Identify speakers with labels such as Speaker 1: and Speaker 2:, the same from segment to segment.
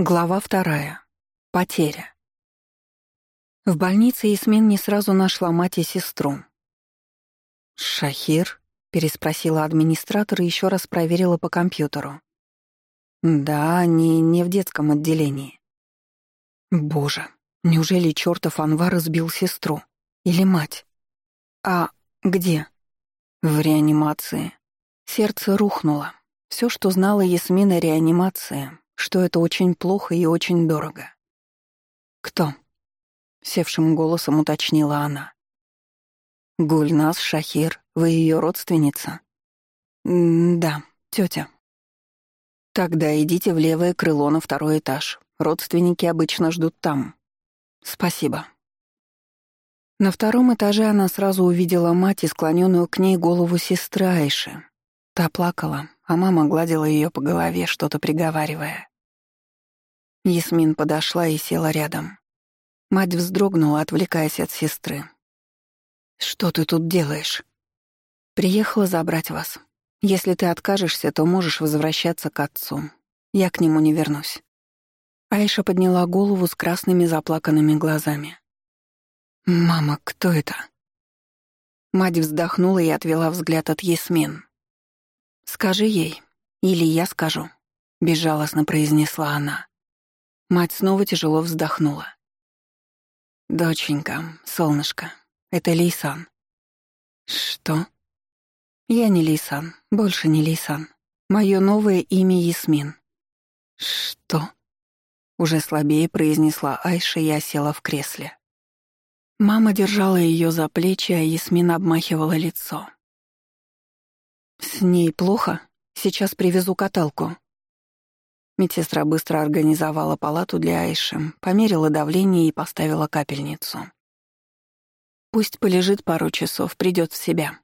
Speaker 1: Глава вторая. Потеря. В больнице Ясмин не сразу нашла мать и сестру. «Шахир?» — переспросила администратор и еще раз проверила по компьютеру. «Да, они не в детском отделении». «Боже, неужели чертов Анвар избил сестру? Или мать? А где?» «В реанимации». Сердце рухнуло. Все, что знала Ясмина, реанимация, что это очень плохо и очень дорого. «Кто?» — севшим голосом уточнила она. «Гульнас Шахир, вы ее родственница?» «Да, тетя». «Тогда идите в левое крыло на второй этаж. Родственники обычно ждут там». «Спасибо». На втором этаже она сразу увидела мать и склоненную к ней голову сестры Айши. Та плакала, а мама гладила ее по голове, что-то приговаривая. Ясмин подошла и села рядом. Мать вздрогнула, отвлекаясь от сестры. «Что ты тут делаешь?» «Приехала забрать вас. Если ты откажешься, то можешь возвращаться к отцу. Я к нему не вернусь». Айша подняла голову с красными заплаканными глазами. «Мама, кто это?» Мать вздохнула и отвела взгляд от Ясмин. «Скажи ей, или я скажу», — безжалостно произнесла она. Мать снова тяжело вздохнула. «Доченька, солнышко, это Лейсан». «Что?» «Я не Лейсан, больше не Лейсан. Мое новое имя Ясмин». «Что?» Уже слабее произнесла Айша и осела в кресле. Мама держала ее за плечи, а Ясмин обмахивала лицо. «С ней плохо? Сейчас привезу каталку», Медсестра быстро организовала палату для Айши, померила давление и поставила капельницу. Пусть полежит пару часов, придет в себя.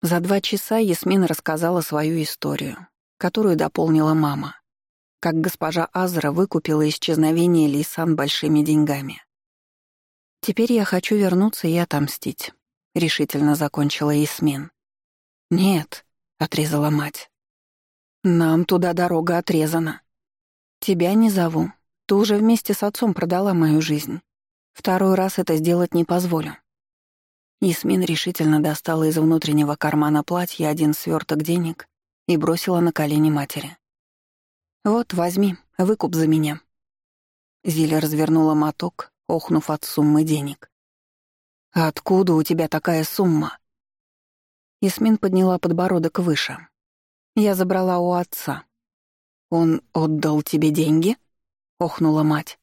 Speaker 1: За два часа Ясмин рассказала свою историю, которую дополнила мама. Как госпожа Азра выкупила исчезновение Лисан большими деньгами. «Теперь я хочу вернуться и отомстить», — решительно закончила Ясмин. «Нет», — отрезала мать. «Нам туда дорога отрезана. Тебя не зову. Ты уже вместе с отцом продала мою жизнь. Второй раз это сделать не позволю». Ясмин решительно достала из внутреннего кармана платья один сверток денег и бросила на колени матери. «Вот, возьми, выкуп за меня». Зиля развернула моток, охнув от суммы денег. «Откуда у тебя такая сумма?» Ясмин подняла подбородок выше. Я забрала у отца. Он отдал тебе деньги? охнула мать.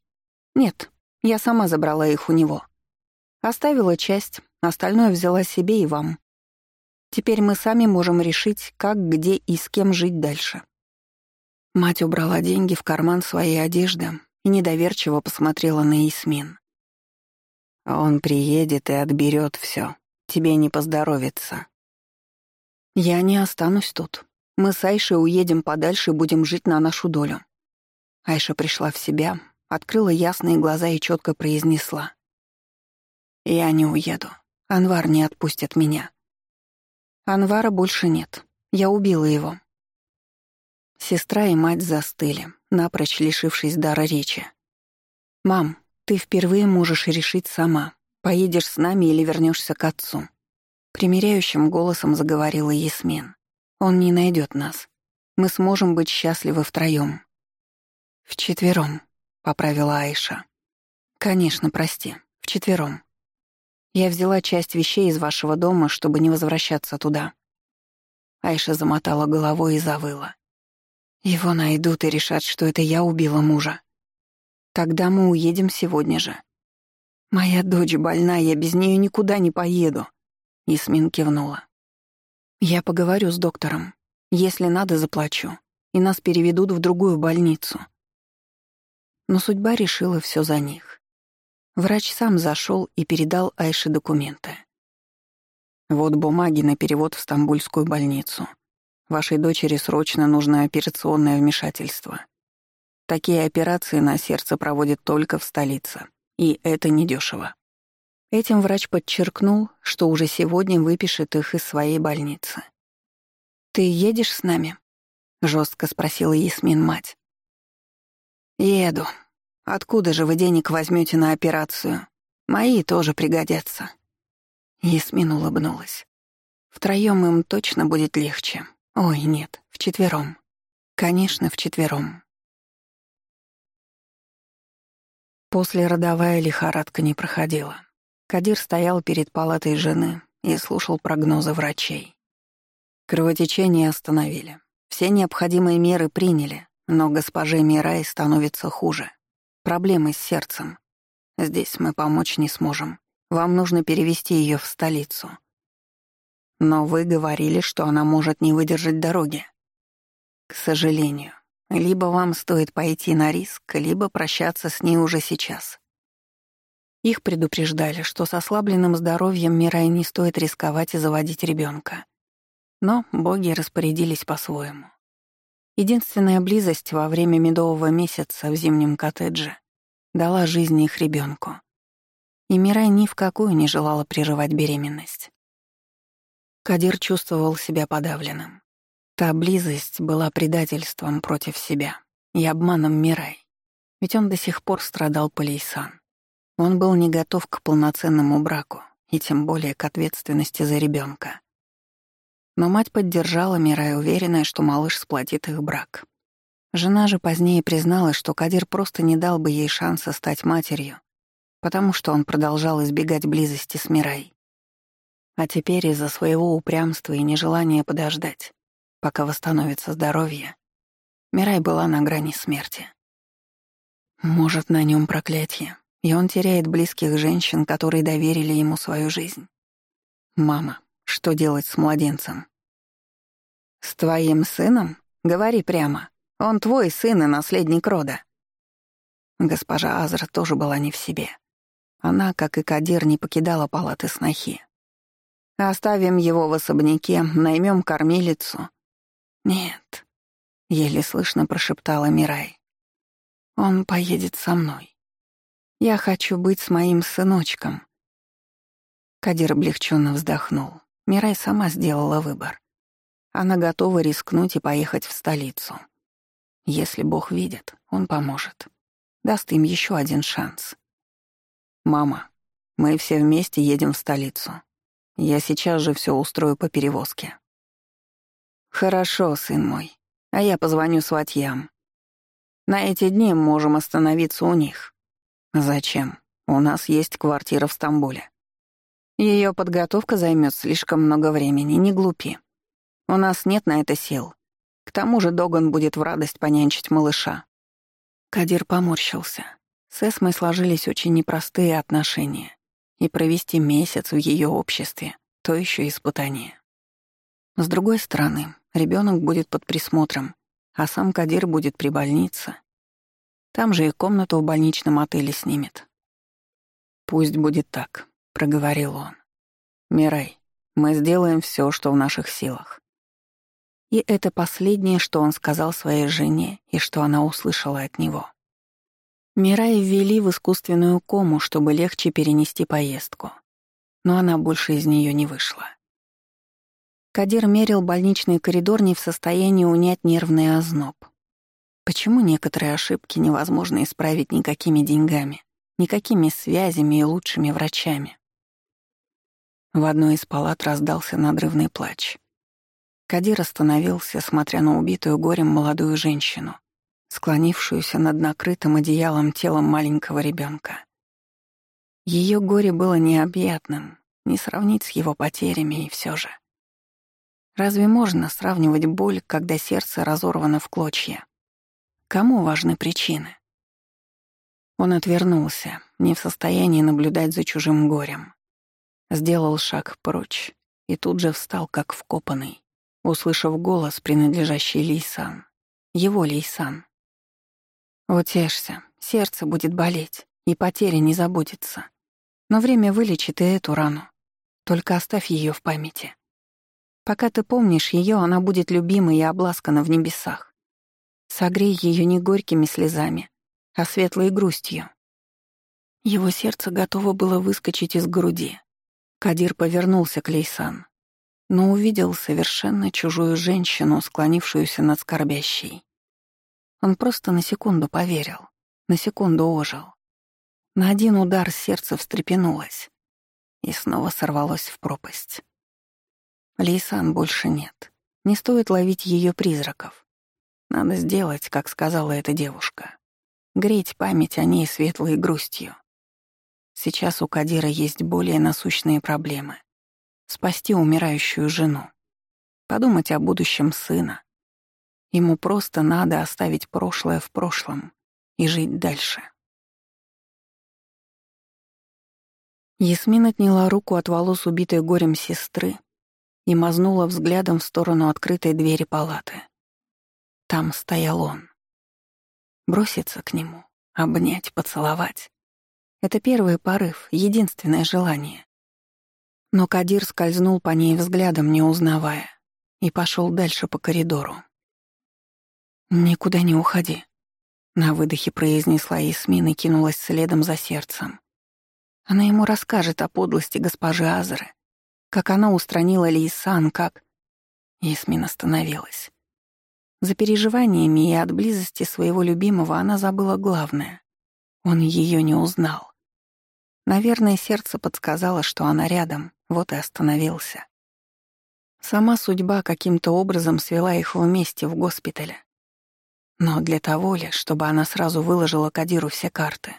Speaker 1: Нет, я сама забрала их у него. Оставила часть, остальное взяла себе и вам. Теперь мы сами можем решить, как, где и с кем жить дальше. Мать убрала деньги в карман своей одежды и недоверчиво посмотрела на Исмин. Он приедет и отберет все. Тебе не поздоровится. Я не останусь тут. Мы с Айшей уедем подальше и будем жить на нашу долю». Айша пришла в себя, открыла ясные глаза и четко произнесла. «Я не уеду. Анвар не отпустит меня». Анвара больше нет. Я убила его. Сестра и мать застыли, напрочь лишившись дара речи. «Мам, ты впервые можешь решить сама, поедешь с нами или вернешься к отцу», — примиряющим голосом заговорила Ясмин. Он не найдет нас. Мы сможем быть счастливы втроем. Вчетвером, поправила Айша. Конечно, прости, вчетвером. Я взяла часть вещей из вашего дома, чтобы не возвращаться туда. Айша замотала головой и завыла. Его найдут и решат, что это я убила мужа. Тогда мы уедем сегодня же. Моя дочь больна, я без нее никуда не поеду. Ясмин кивнула. «Я поговорю с доктором. Если надо, заплачу. И нас переведут в другую больницу». Но судьба решила все за них. Врач сам зашел и передал Айше документы. «Вот бумаги на перевод в Стамбульскую больницу. Вашей дочери срочно нужно операционное вмешательство. Такие операции на сердце проводят только в столице, и это недешево. Этим врач подчеркнул, что уже сегодня выпишет их из своей больницы. «Ты едешь с нами?» — жестко спросила Ясмин мать. «Еду. Откуда же вы денег возьмете на операцию? Мои тоже пригодятся». Ясмин улыбнулась. Втроем им точно будет легче. Ой, нет, вчетвером. Конечно, вчетвером. После родовая лихорадка не проходила. Кадир стоял перед палатой жены и слушал прогнозы врачей. Кровотечение остановили. Все необходимые меры приняли, но госпоже Мирай становится хуже. Проблемы с сердцем. Здесь мы помочь не сможем. Вам нужно перевести ее в столицу. Но вы говорили, что она может не выдержать дороги. К сожалению, либо вам стоит пойти на риск, либо прощаться с ней уже сейчас. Их предупреждали, что с ослабленным здоровьем Мирай не стоит рисковать и заводить ребенка. Но боги распорядились по-своему. Единственная близость во время медового месяца в зимнем коттедже дала жизнь их ребенку. И Мирай ни в какую не желала прерывать беременность. Кадир чувствовал себя подавленным. Та близость была предательством против себя и обманом Мирай. Ведь он до сих пор страдал по Лейсан. Он был не готов к полноценному браку и тем более к ответственности за ребенка. Но мать поддержала Мирай, уверенная, что малыш сплотит их брак. Жена же позднее призналась, что Кадир просто не дал бы ей шанса стать матерью, потому что он продолжал избегать близости с Мирай. А теперь из-за своего упрямства и нежелания подождать, пока восстановится здоровье, Мирай была на грани смерти. Может, на нем проклятие, и он теряет близких женщин, которые доверили ему свою жизнь. Мама, что делать с младенцем? С твоим сыном? Говори прямо. Он твой сын и наследник рода. Госпожа Азра тоже была не в себе. Она, как и Кадир, не покидала палаты снохи. Оставим его в особняке, наймем кормилицу. Нет, еле слышно прошептала Мирай. Он поедет со мной. Я хочу быть с моим сыночком. Кадир облегченно вздохнул. Мирай сама сделала выбор. Она готова рискнуть и поехать в столицу. Если Бог видит, Он поможет. Даст им еще один шанс. «Мама, мы все вместе едем в столицу. Я сейчас же все устрою по перевозке». «Хорошо, сын мой. А я позвоню сватьям. На эти дни можем остановиться у них». «Зачем? У нас есть квартира в Стамбуле. Ее подготовка займет слишком много времени, не глупи. У нас нет на это сил. К тому же Доган будет в радость понянчить малыша». Кадир поморщился. С Эсмой сложились очень непростые отношения, и провести месяц в ее обществе — то еще испытание. С другой стороны, ребенок будет под присмотром, а сам Кадир будет при больнице. Там же и комнату в больничном отеле снимет. Пусть будет так проговорил он. «Мирай, мы сделаем все, что в наших силах». И это последнее, что он сказал своей жене и что она услышала от него. Мирай ввели в искусственную кому, чтобы легче перенести поездку. Но она больше из нее не вышла. Кадир мерил больничный коридор не в состоянии унять нервный озноб. Почему некоторые ошибки невозможно исправить никакими деньгами, никакими связями и лучшими врачами? В одной из палат раздался надрывный плач. Кадир остановился, смотря на убитую горем молодую женщину, склонившуюся над накрытым одеялом телом маленького ребенка. Ее горе было необъятным, не сравнить с его потерями и все же. Разве можно сравнивать боль, когда сердце разорвано в клочья? Кому важны причины? Он отвернулся, не в состоянии наблюдать за чужим горем. Сделал шаг прочь и тут же встал, как вкопанный, услышав голос, принадлежащий Лейсан. Его Лейсан. «Утешься, сердце будет болеть, и потеря не забудется. Но время вылечит и эту рану. Только оставь ее в памяти. Пока ты помнишь ее, она будет любима и обласкана в небесах. Согрей ее не горькими слезами, а светлой грустью». Его сердце готово было выскочить из груди, Кадир повернулся к Лейсан, но увидел совершенно чужую женщину, склонившуюся над скорбящей. Он просто на секунду поверил, на секунду ожил. На один удар сердце встрепенулось и снова сорвалось в пропасть. Лейсан больше нет. Не стоит ловить ее призраков. Надо сделать, как сказала эта девушка. Греть память о ней светлой грустью. Сейчас у Кадира есть более насущные проблемы. Спасти умирающую жену. Подумать о будущем сына. Ему просто надо оставить прошлое в прошлом и жить дальше. Ясмин отняла руку от волос убитой горем сестры и мазнула взглядом в сторону открытой двери палаты. Там стоял он. Броситься к нему, обнять, поцеловать. Это первый порыв, единственное желание. Но Кадир скользнул по ней взглядом, не узнавая, и пошел дальше по коридору. «Никуда не уходи», — на выдохе произнесла Ясмин и кинулась следом за сердцем. Она ему расскажет о подлости госпожи Азры, как она устранила Лейсан, как... Ясмин остановилась. За переживаниями и от близости своего любимого она забыла главное. Он ее не узнал. Наверное, сердце подсказало, что она рядом, вот и остановился. Сама судьба каким-то образом свела их вместе в госпитале. Но для того ли, чтобы она сразу выложила Кадиру все карты.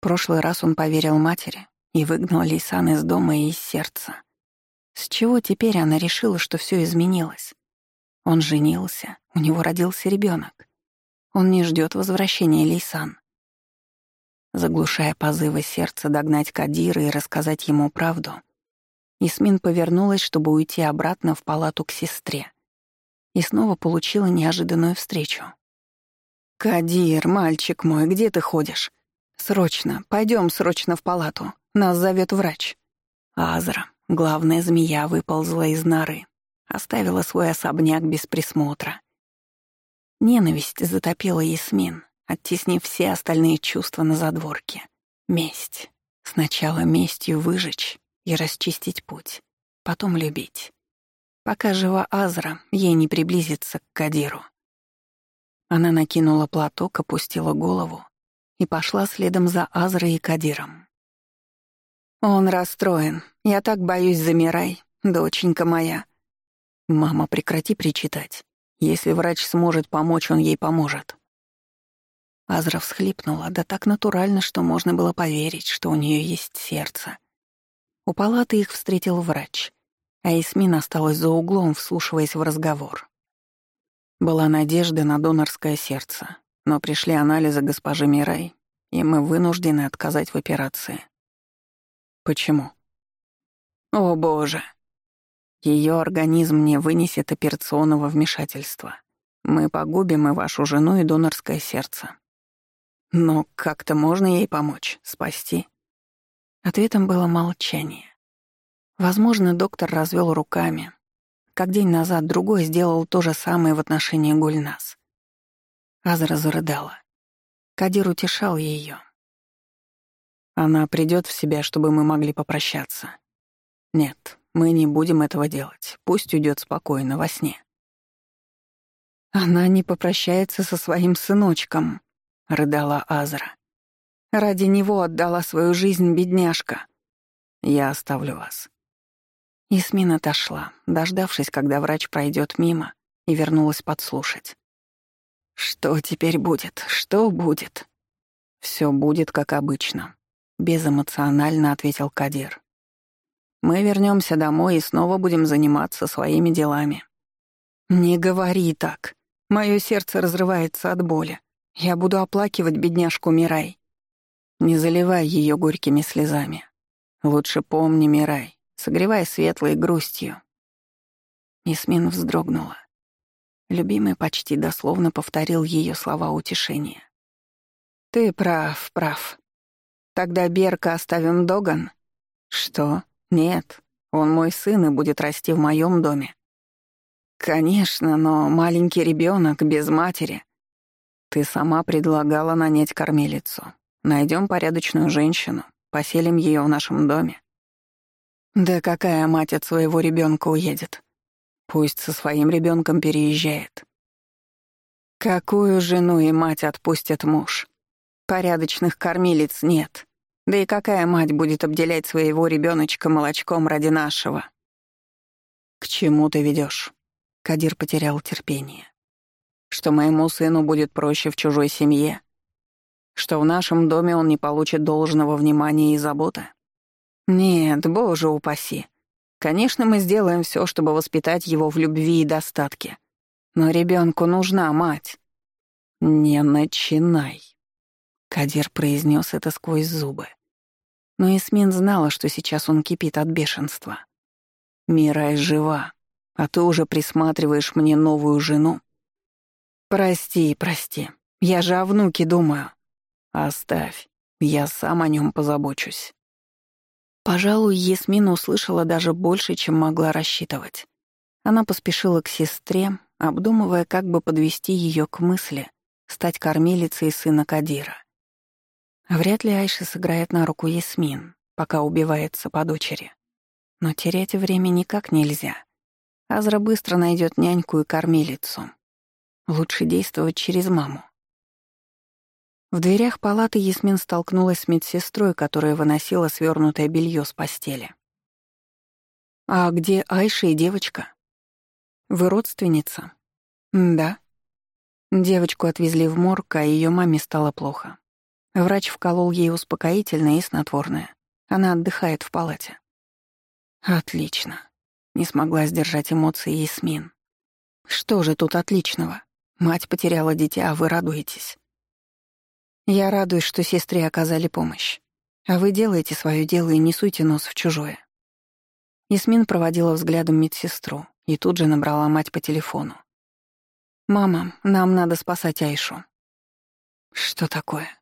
Speaker 1: Прошлый раз он поверил матери и выгнал Лейсан из дома и из сердца. С чего теперь она решила, что все изменилось? Он женился, у него родился ребенок. Он не ждет возвращения Лейсан. Заглушая позывы сердца догнать Кадира и рассказать ему правду, Исмин повернулась, чтобы уйти обратно в палату к сестре. И снова получила неожиданную встречу. «Кадир, мальчик мой, где ты ходишь?» «Срочно, пойдем срочно в палату. Нас зовет врач». Азра, главная змея, выползла из норы, оставила свой особняк без присмотра. Ненависть затопила Ясмин, оттеснив все остальные чувства на задворке. Месть. Сначала местью выжечь и расчистить путь, потом любить. Пока жива Азра, ей не приблизиться к Кадиру. Она накинула платок, опустила голову и пошла следом за Азрой и Кадиром. «Он расстроен. Я так боюсь, замирай, доченька моя». «Мама, прекрати причитать. Если врач сможет помочь, он ей поможет». Азра всхлипнула, да так натурально, что можно было поверить, что у нее есть сердце. У палаты их встретил врач, а Эсмин осталась за углом, вслушиваясь в разговор. Была надежда на донорское сердце, но пришли анализы госпожи Мирай, и мы вынуждены отказать в операции. Почему? О, боже! Ее организм не вынесет операционного вмешательства. Мы погубим и вашу жену, и донорское сердце. Но как-то можно ей помочь, спасти? Ответом было молчание. Возможно, доктор развел руками. Как день назад другой сделал то же самое в отношении Гульнас. Азра зарыдала. Кадир утешал ее. Она придет в себя, чтобы мы могли попрощаться. Нет, мы не будем этого делать. Пусть уйдет спокойно во сне. Она не попрощается со своим сыночком, рыдала Азра. Ради него отдала свою жизнь бедняжка. Я оставлю вас. Исмин отошла, дождавшись, когда врач пройдет мимо, и вернулась подслушать. Что теперь будет? Что будет? Все будет как обычно, безэмоционально ответил Кадир. Мы вернемся домой и снова будем заниматься своими делами. Не говори так. Мое сердце разрывается от боли. Я буду оплакивать бедняжку Мирай. Не заливай ее горькими слезами. Лучше помни, Мирай, согревай светлой грустью. Исмин вздрогнула. Любимый почти дословно повторил ее слова утешения. «Ты прав, прав. Тогда Берка оставим Доган?» «Что? Нет. Он мой сын и будет расти в моем доме». «Конечно, но маленький ребенок без матери». «Ты сама предлагала нанять кормилицу. Найдем порядочную женщину, поселим ее в нашем доме». «Да какая мать от своего ребенка уедет?» Пусть со своим ребенком переезжает. Какую жену и мать отпустит муж? Порядочных кормилиц нет. Да и какая мать будет обделять своего ребеночка молочком ради нашего? К чему ты ведешь? Кадир потерял терпение. Что моему сыну будет проще в чужой семье? Что в нашем доме он не получит должного внимания и заботы? Нет, боже упаси. Конечно, мы сделаем все, чтобы воспитать его в любви и достатке. Но ребенку нужна мать. Не начинай. Кадир произнес это сквозь зубы. Но Исмин знала, что сейчас он кипит от бешенства. Мирай жива, а ты уже присматриваешь мне новую жену. Прости, прости, я же о внуке думаю. Оставь, я сам о нем позабочусь. Пожалуй, Ясмин услышала даже больше, чем могла рассчитывать. Она поспешила к сестре, обдумывая, как бы подвести ее к мысли стать кормилицей сына Кадира. Вряд ли Айша сыграет на руку Ясмин, пока убивается по дочери. Но терять время никак нельзя. Азра быстро найдет няньку и кормилицу. Лучше действовать через маму. В дверях палаты Ясмин столкнулась с медсестрой, которая выносила свернутое белье с постели. «А где Айша и девочка?» «Вы родственница?» «Да». Девочку отвезли в морг, а ее маме стало плохо. Врач вколол ей успокоительное и снотворное. Она отдыхает в палате. «Отлично». Не смогла сдержать эмоции Ясмин. «Что же тут отличного? Мать потеряла дитя, а вы радуетесь». Я радуюсь, что сестре оказали помощь. А вы делаете свое дело и не суйте нос в чужое. Ясмин проводила взглядом медсестру и тут же набрала мать по телефону. «Мама, нам надо спасать Айшу». «Что такое?»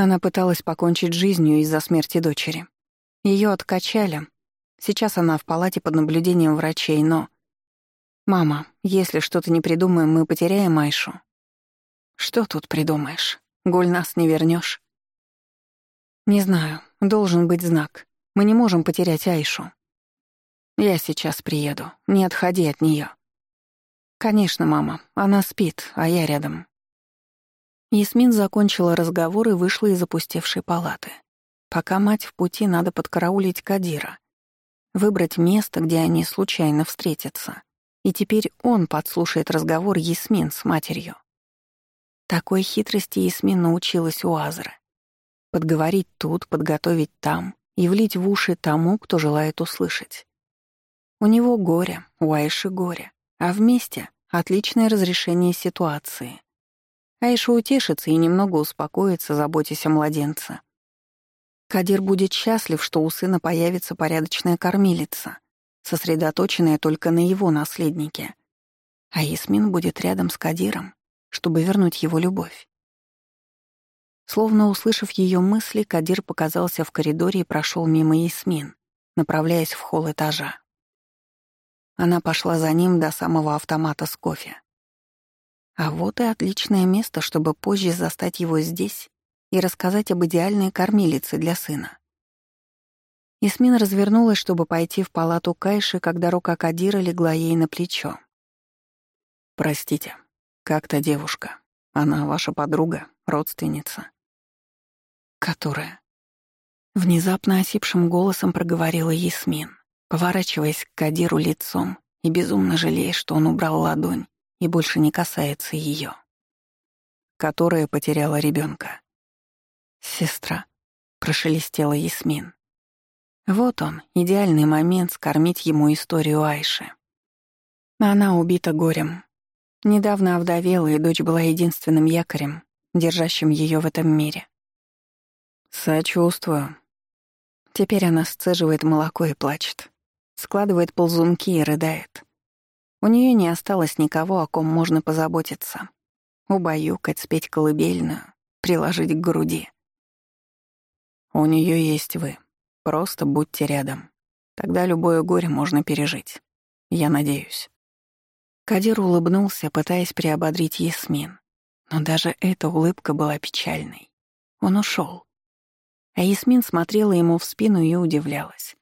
Speaker 1: Она пыталась покончить жизнью из-за смерти дочери. Ее откачали. Сейчас она в палате под наблюдением врачей, но... «Мама, если что-то не придумаем, мы потеряем Айшу». «Что тут придумаешь?» Голь нас не вернешь. Не знаю, должен быть знак. Мы не можем потерять Айшу. Я сейчас приеду. Не отходи от нее. Конечно, мама. Она спит, а я рядом. Ясмин закончила разговор и вышла из опустевшей палаты. Пока мать в пути, надо подкараулить Кадира. Выбрать место, где они случайно встретятся. И теперь он подслушает разговор Ясмин с матерью. Такой хитрости Ясмин научилась у Азры. Подговорить тут, подготовить там и влить в уши тому, кто желает услышать. У него горе, у Айши горе, а вместе — отличное разрешение ситуации. Айша утешится и немного успокоится, заботясь о младенце. Кадир будет счастлив, что у сына появится порядочная кормилица, сосредоточенная только на его наследнике. А Ясмин будет рядом с Кадиром, чтобы вернуть его любовь. Словно услышав ее мысли, Кадир показался в коридоре и прошел мимо Ясмин, направляясь в холл этажа. Она пошла за ним до самого автомата с кофе. А вот и отличное место, чтобы позже застать его здесь и рассказать об идеальной кормилице для сына. Ясмин развернулась, чтобы пойти в палату Кайши, когда рука Кадира легла ей на плечо. «Простите», как та девушка? Она ваша подруга, родственница?» «Которая?» Внезапно осипшим голосом проговорила Ясмин, поворачиваясь к Кадиру лицом и безумно жалея, что он убрал ладонь и больше не касается ее. Которая потеряла ребенка. «Сестра», — прошелестела Ясмин. Вот он, идеальный момент скормить ему историю Айши. Она убита горем, Недавно овдовела, и дочь была единственным якорем, держащим ее в этом мире. Сочувствую. Теперь она сцеживает молоко и плачет. Складывает ползунки и рыдает. У нее не осталось никого, о ком можно позаботиться. Убаюкать, спеть колыбельную, приложить к груди. У нее есть вы. Просто будьте рядом. Тогда любое горе можно пережить. Я надеюсь. Кадир улыбнулся, пытаясь приободрить Ясмин. Но даже эта улыбка была печальной. Он ушел. А Ясмин смотрела ему в спину и удивлялась.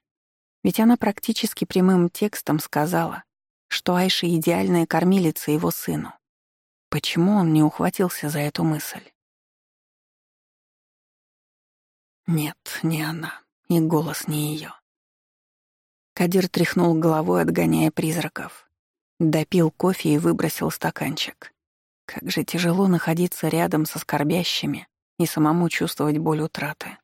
Speaker 1: Ведь она практически прямым текстом сказала, что Айша — идеальная кормилица его сыну. Почему он не ухватился за эту мысль? Нет, не она, и голос не ее. Кадир тряхнул головой, отгоняя призраков. Допил кофе и выбросил стаканчик. Как же тяжело находиться рядом со скорбящими и самому чувствовать боль утраты.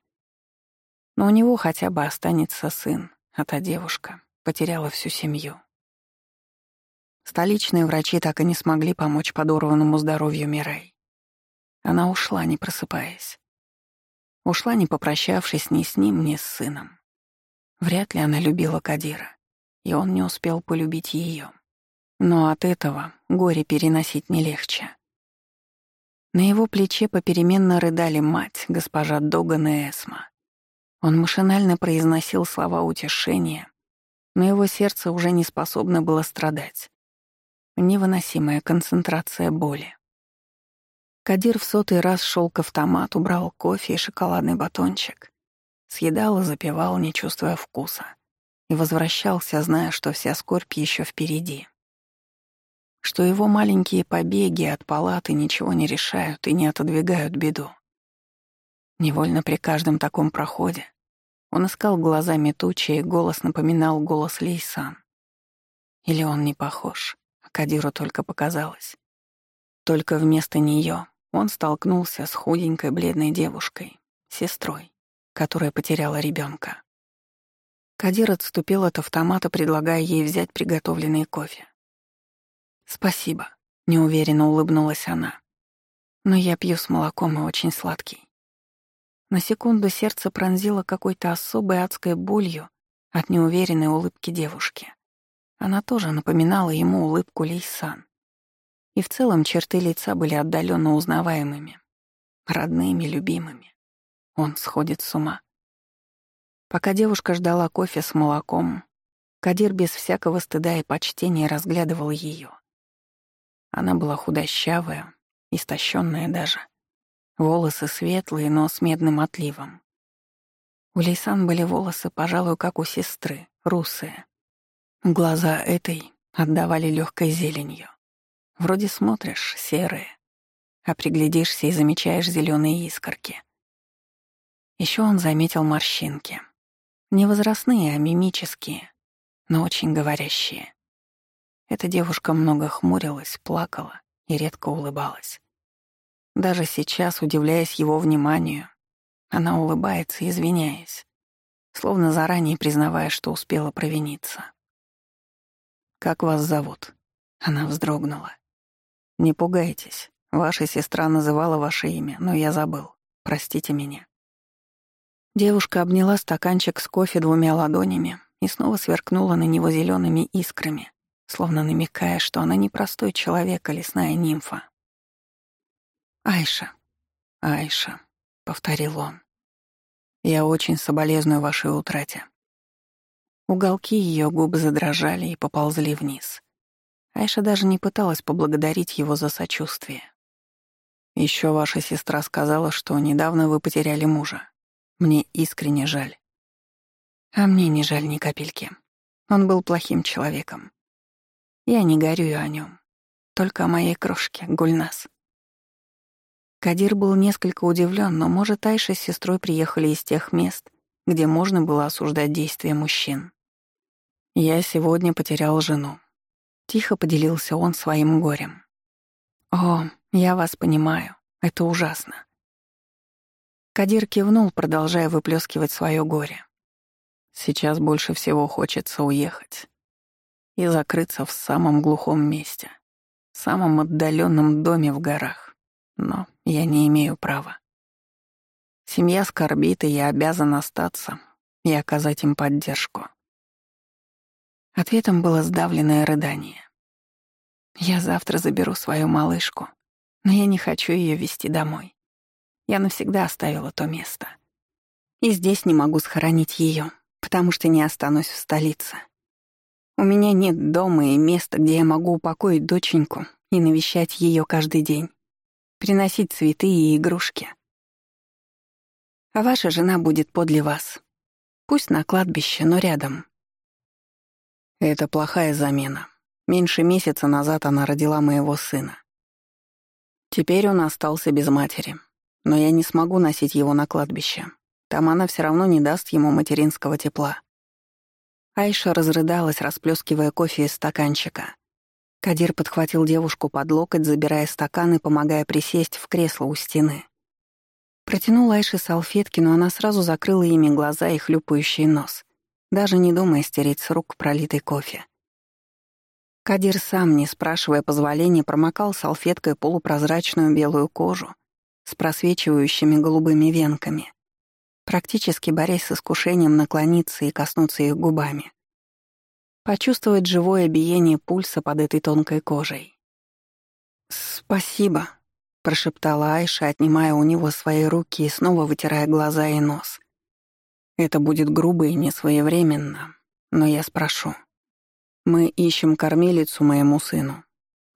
Speaker 1: Но у него хотя бы останется сын, а та девушка потеряла всю семью. Столичные врачи так и не смогли помочь подорванному здоровью Мирей. Она ушла, не просыпаясь. Ушла, не попрощавшись ни с ним, ни с сыном. Вряд ли она любила Кадира, и он не успел полюбить ее. Но от этого горе переносить не легче. На его плече попеременно рыдали мать, госпожа Доган и Эсма. Он машинально произносил слова утешения, но его сердце уже не способно было страдать. Невыносимая концентрация боли. Кадир в сотый раз шел к автомату, брал кофе и шоколадный батончик. Съедал и запивал, не чувствуя вкуса. И возвращался, зная, что вся скорбь еще впереди. Что его маленькие побеги от палаты ничего не решают и не отодвигают беду. Невольно при каждом таком проходе он искал глазами тучи, и голос напоминал голос Лейсан. Или он не похож, Кадиру только показалось. Только вместо нее он столкнулся с худенькой бледной девушкой, сестрой, которая потеряла ребенка. Кадир отступил от автомата, предлагая ей взять приготовленный кофе. «Спасибо», — неуверенно улыбнулась она. «Но я пью с молоком и очень сладкий». На секунду сердце пронзило какой-то особой адской болью от неуверенной улыбки девушки. Она тоже напоминала ему улыбку Лейсан. И в целом черты лица были отдаленно узнаваемыми, родными, любимыми. Он сходит с ума. Пока девушка ждала кофе с молоком, Кадир без всякого стыда и почтения разглядывал ее. Она была худощавая, истощенная даже. Волосы светлые, но с медным отливом. У Лейсан были волосы, пожалуй, как у сестры, русые. Глаза этой отдавали легкой зеленью. Вроде смотришь, серые, а приглядишься и замечаешь зеленые искорки. Еще он заметил морщинки. Не возрастные, а мимические, но очень говорящие. Эта девушка много хмурилась, плакала и редко улыбалась. Даже сейчас, удивляясь его вниманию, она улыбается, извиняясь, словно заранее признавая, что успела провиниться. «Как вас зовут?» Она вздрогнула. «Не пугайтесь. Ваша сестра называла ваше имя, но я забыл. Простите меня». Девушка обняла стаканчик с кофе двумя ладонями и снова сверкнула на него зелеными искрами, словно намекая, что она не простой человек, а лесная нимфа. «Айша, Айша», — повторил он. «Я очень соболезную вашей утрате». Уголки ее губ задрожали и поползли вниз. Айша даже не пыталась поблагодарить его за сочувствие. Еще ваша сестра сказала, что недавно вы потеряли мужа. Мне искренне жаль. А мне не жаль ни капельки. Он был плохим человеком. Я не горюю о нем, только о моей крошке, Гульнас. Кадир был несколько удивлен, но, может, Айша с сестрой приехали из тех мест, где можно было осуждать действия мужчин. «Я сегодня потерял жену», — тихо поделился он своим горем. «О, я вас понимаю, это ужасно». Кадир кивнул, продолжая выплескивать свое горе. «Сейчас больше всего хочется уехать и закрыться в самом глухом месте, самом отдаленном доме в горах. Но я не имею права. Семья скорбит, и я обязан остаться и оказать им поддержку. Ответом было сдавленное рыдание. Я завтра заберу свою малышку, но я не хочу ее вести домой. Я навсегда оставила то место. И здесь не могу схоронить ее, потому что не останусь в столице. У меня нет дома и места, где я могу упокоить доченьку и навещать ее каждый день приносить цветы и игрушки. А ваша жена будет подле вас. Пусть на кладбище, но рядом. Это плохая замена. Меньше месяца назад она родила моего сына. Теперь он остался без матери, но я не смогу носить его на кладбище. Там она все равно не даст ему материнского тепла. Айша разрыдалась, расплескивая кофе из стаканчика. Кадир подхватил девушку под локоть, забирая стакан и помогая присесть в кресло у стены. Протянул Айше салфетки, но она сразу закрыла ими глаза и хлюпающий нос, даже не думая стереть с рук пролитый кофе. Кадир сам, не спрашивая позволения, промокал салфеткой полупрозрачную белую кожу с просвечивающими голубыми венками, практически борясь с искушением наклониться и коснуться их губами. Почувствовать живое биение пульса под этой тонкой кожей. «Спасибо», — прошептала Айша, отнимая у него свои руки и снова вытирая глаза и нос. «Это будет грубо и несвоевременно, но я спрошу. Мы ищем кормилицу моему сыну,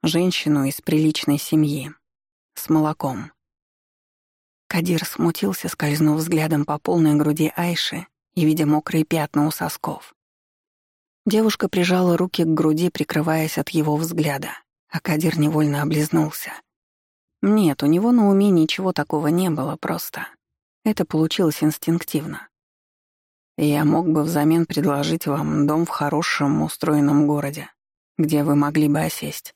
Speaker 1: женщину из приличной семьи, с молоком. Кадир смутился, скользнув взглядом по полной груди Айши и видя мокрые пятна у сосков. Девушка прижала руки к груди, прикрываясь от его взгляда, а Кадир невольно облизнулся. Нет, у него на уме ничего такого не было, просто. Это получилось инстинктивно. Я мог бы взамен предложить вам дом в хорошем, устроенном городе, где вы могли бы осесть.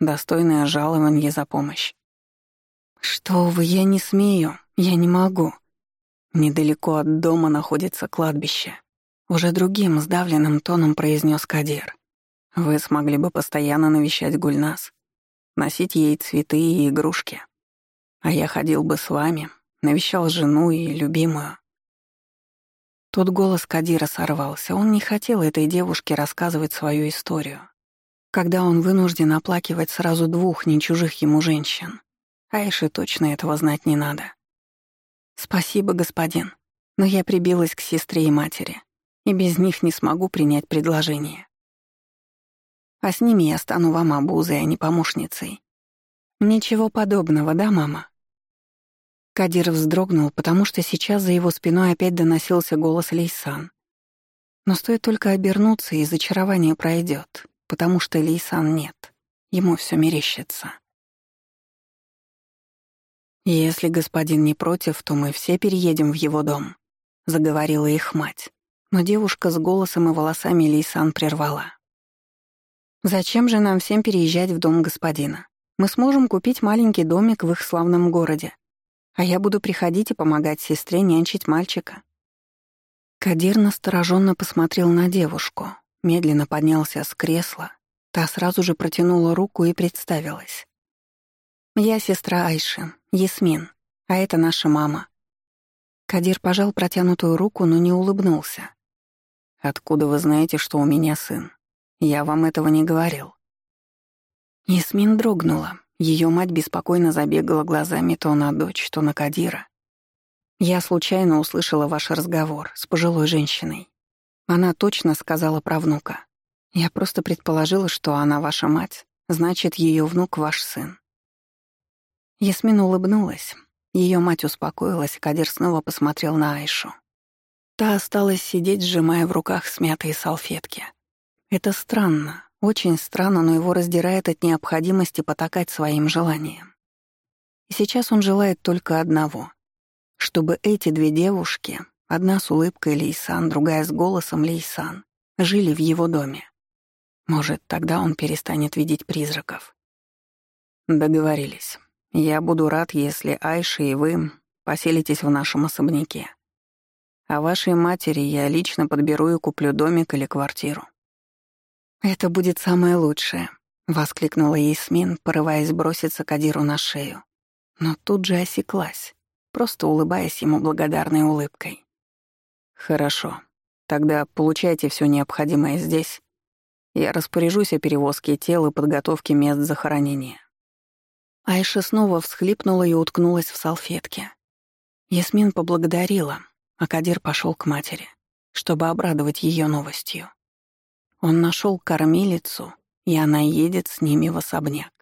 Speaker 1: Достойное жалование за помощь. Что вы, я не смею, я не могу. Недалеко от дома находится кладбище. Уже другим сдавленным тоном произнес Кадир. Вы смогли бы постоянно навещать Гульнас, носить ей цветы и игрушки. А я ходил бы с вами, навещал жену и любимую. Тут голос Кадира сорвался. Он не хотел этой девушке рассказывать свою историю. Когда он вынужден оплакивать сразу двух не чужих ему женщин. Айше точно этого знать не надо. «Спасибо, господин, но я прибилась к сестре и матери, и без них не смогу принять предложение. А с ними я стану вам обузой, а не помощницей. Ничего подобного, да, мама?» Кадир вздрогнул, потому что сейчас за его спиной опять доносился голос Лейсан. Но стоит только обернуться, и зачарование пройдет, потому что Лейсан нет. Ему все мерещится. «Если господин не против, то мы все переедем в его дом», — заговорила их мать. Но девушка с голосом и волосами Лейсан прервала. «Зачем же нам всем переезжать в дом господина? Мы сможем купить маленький домик в их славном городе, а я буду приходить и помогать сестре нянчить мальчика». Кадир настороженно посмотрел на девушку, медленно поднялся с кресла. Та сразу же протянула руку и представилась. «Я сестра Айши, Ясмин, а это наша мама». Кадир пожал протянутую руку, но не улыбнулся. «Откуда вы знаете, что у меня сын? Я вам этого не говорил». Ясмин дрогнула, ее мать беспокойно забегала глазами то на дочь, то на Кадира. Я случайно услышала ваш разговор с пожилой женщиной. Она точно сказала про внука. Я просто предположила, что она ваша мать, значит, ее внук ваш сын. Ясмин улыбнулась. Ее мать успокоилась, Кадир снова посмотрел на Айшу. Та осталась сидеть, сжимая в руках смятые салфетки. Это странно, очень странно, но его раздирает от необходимости потакать своим желаниям. И сейчас он желает только одного — чтобы эти две девушки, одна с улыбкой Лейсан, другая с голосом Лейсан, жили в его доме. Может, тогда он перестанет видеть призраков. Договорились. Я буду рад, если Айша и вы поселитесь в нашем особняке. А вашей матери я лично подберу и куплю домик или квартиру. «Это будет самое лучшее», — воскликнула Ясмин, порываясь броситься Кадиру на шею. Но тут же осеклась, просто улыбаясь ему благодарной улыбкой. «Хорошо. Тогда получайте все необходимое здесь. Я распоряжусь о перевозке тел и подготовке мест захоронения». Айша снова всхлипнула и уткнулась в салфетке. Ясмин поблагодарила, а Кадир пошел к матери, чтобы обрадовать ее новостью. Он нашел кормилицу, и она едет с ними в особняк.